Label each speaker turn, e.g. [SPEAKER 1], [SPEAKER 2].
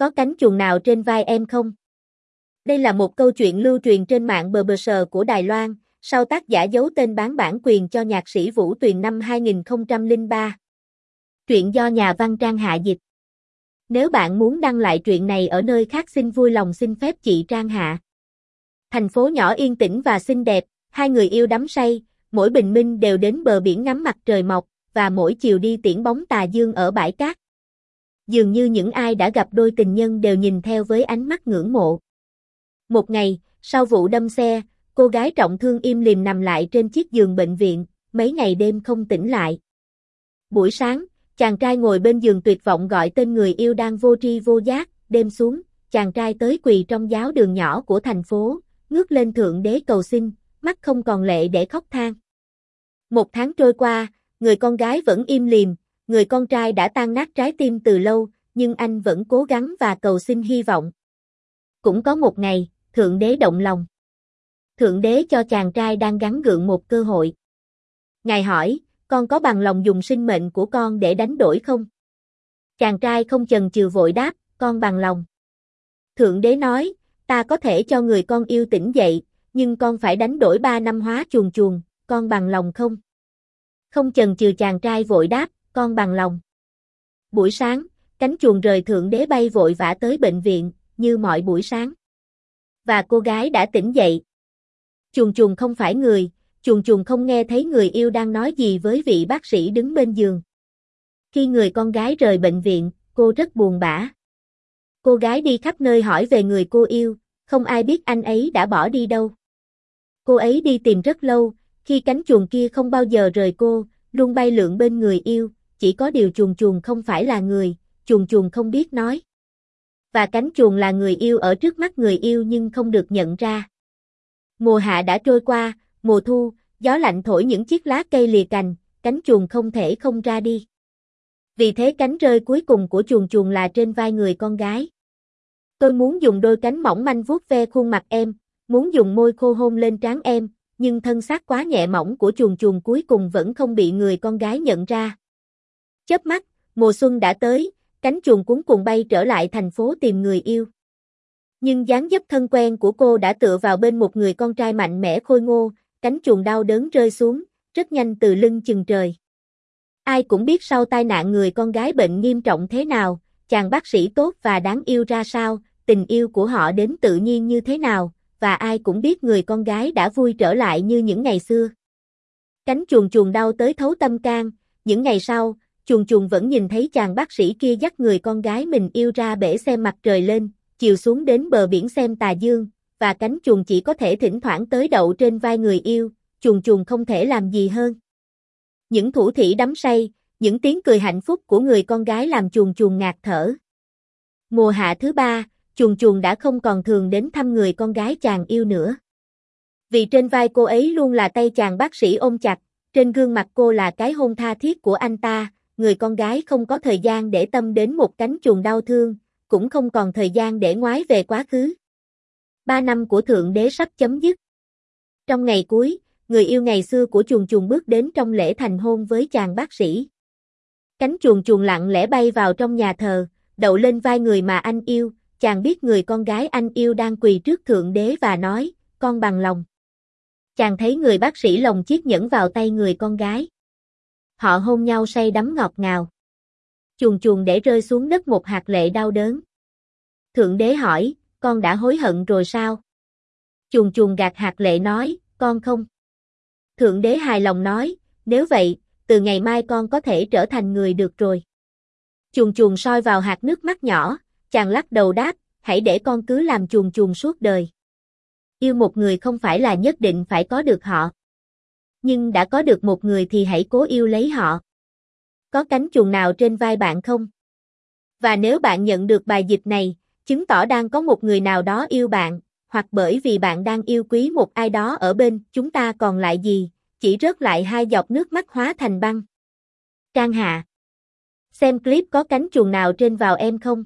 [SPEAKER 1] Có cánh chuồng nào trên vai em không? Đây là một câu chuyện lưu truyền trên mạng bờ bờ sờ của Đài Loan, sau tác giả giấu tên bán bản quyền cho nhạc sĩ Vũ Tuyền năm 2003. Truyện do nhà văn trang hạ dịch. Nếu bạn muốn đăng lại truyện này ở nơi khác xin vui lòng xin phép chị Trang Hạ. Thành phố nhỏ yên tĩnh và xinh đẹp, hai người yêu đắm say, mỗi bình minh đều đến bờ biển ngắm mặt trời mọc, và mỗi chiều đi tiễn bóng tà dương ở bãi cát. Dường như những ai đã gặp đôi tình nhân đều nhìn theo với ánh mắt ngưỡng mộ. Một ngày, sau vụ đâm xe, cô gái trọng thương im lìm nằm lại trên chiếc giường bệnh viện, mấy ngày đêm không tỉnh lại. Buổi sáng, chàng trai ngồi bên giường tuyệt vọng gọi tên người yêu đang vô tri vô giác, đêm xuống, chàng trai tới quỳ trong giáo đường nhỏ của thành phố, ngước lên thượng đế cầu xin, mắt không còn lệ để khóc than. Một tháng trôi qua, người con gái vẫn im lìm, người con trai đã tan nát trái tim từ lâu, nhưng anh vẫn cố gắng và cầu xin hy vọng. Cũng có một ngày, Thượng Đế động lòng. Thượng Đế cho chàng trai đang gắn gượng một cơ hội. Ngài hỏi, con có bằng lòng dùng sinh mệnh của con để đánh đổi không? Chàng trai không chần chừ vội đáp, con bằng lòng. Thượng Đế nói, ta có thể cho người con yêu tỉnh dậy, nhưng con phải đánh đổi ba năm hóa chuồng chuồng, con bằng lòng không? Không chần chừ chàng trai vội đáp, con bằng lòng. Buổi sáng, cánh chuồng rời thượng đế bay vội vã tới bệnh viện, như mọi buổi sáng. Và cô gái đã tỉnh dậy. Chuồng chuồng không phải người, chuồng chuồng không nghe thấy người yêu đang nói gì với vị bác sĩ đứng bên giường. Khi người con gái rời bệnh viện, cô rất buồn bã. Cô gái đi khắp nơi hỏi về người cô yêu, không ai biết anh ấy đã bỏ đi đâu. Cô ấy đi tìm rất lâu, khi cánh chuồng kia không bao giờ rời cô, luôn bay lượn bên người yêu, chỉ có điều chuồng chuồng không phải là người, chuồng chuồng không biết nói. Và cánh chuồng là người yêu ở trước mắt người yêu nhưng không được nhận ra. Mùa hạ đã trôi qua, mùa thu, gió lạnh thổi những chiếc lá cây lìa cành, cánh chuồng không thể không ra đi. Vì thế cánh rơi cuối cùng của chuồng chuồng là trên vai người con gái. Tôi muốn dùng đôi cánh mỏng manh vuốt ve khuôn mặt em, muốn dùng môi khô hôn lên trán em, nhưng thân xác quá nhẹ mỏng của chuồng chuồng cuối cùng vẫn không bị người con gái nhận ra. Chớp mắt, mùa xuân đã tới, cánh chuồng cuốn cuồng bay trở lại thành phố tìm người yêu. Nhưng dáng dấp thân quen của cô đã tựa vào bên một người con trai mạnh mẽ khôi ngô, cánh chuồng đau đớn rơi xuống, rất nhanh từ lưng chừng trời. Ai cũng biết sau tai nạn người con gái bệnh nghiêm trọng thế nào, chàng bác sĩ tốt và đáng yêu ra sao, tình yêu của họ đến tự nhiên như thế nào, và ai cũng biết người con gái đã vui trở lại như những ngày xưa. Cánh chuồng chuồng đau tới thấu tâm can, những ngày sau, chuồng chuồng vẫn nhìn thấy chàng bác sĩ kia dắt người con gái mình yêu ra bể xem mặt trời lên, chiều xuống đến bờ biển xem tà dương, và cánh chuồng chỉ có thể thỉnh thoảng tới đậu trên vai người yêu, chuồng chuồng không thể làm gì hơn. Những thủ thỉ đắm say, những tiếng cười hạnh phúc của người con gái làm chuồng chuồng ngạt thở. Mùa hạ thứ ba, chuồng chuồng đã không còn thường đến thăm người con gái chàng yêu nữa. Vì trên vai cô ấy luôn là tay chàng bác sĩ ôm chặt, trên gương mặt cô là cái hôn tha thiết của anh ta, người con gái không có thời gian để tâm đến một cánh chuồng đau thương, cũng không còn thời gian để ngoái về quá khứ. Ba năm của Thượng Đế sắp chấm dứt. Trong ngày cuối, người yêu ngày xưa của chuồng chuồng bước đến trong lễ thành hôn với chàng bác sĩ. Cánh chuồng chuồng lặng lẽ bay vào trong nhà thờ, đậu lên vai người mà anh yêu, chàng biết người con gái anh yêu đang quỳ trước Thượng Đế và nói, con bằng lòng. Chàng thấy người bác sĩ lồng chiếc nhẫn vào tay người con gái. Họ hôn nhau say đắm ngọt ngào. Chuồng chuồng để rơi xuống đất một hạt lệ đau đớn. Thượng Đế hỏi, con đã hối hận rồi sao? Chuồng chuồng gạt hạt lệ nói, con không. Thượng Đế hài lòng nói, nếu vậy, từ ngày mai con có thể trở thành người được rồi. Chuồng chuồng soi vào hạt nước mắt nhỏ, Chàng lắc đầu đáp, hãy để con cứ làm chuồng chuồng suốt đời. Yêu một người không phải là nhất định phải có được họ. Nhưng đã có được một người thì hãy cố yêu lấy họ. Có cánh chuồng nào trên vai bạn không? Và nếu bạn nhận được bài dịch này, chứng tỏ đang có một người nào đó yêu bạn, hoặc bởi vì bạn đang yêu quý một ai đó ở bên, chúng ta còn lại gì, chỉ rớt lại hai giọt nước mắt hóa thành băng. Trang Hạ Xem clip có cánh chuồng nào trên vào em không?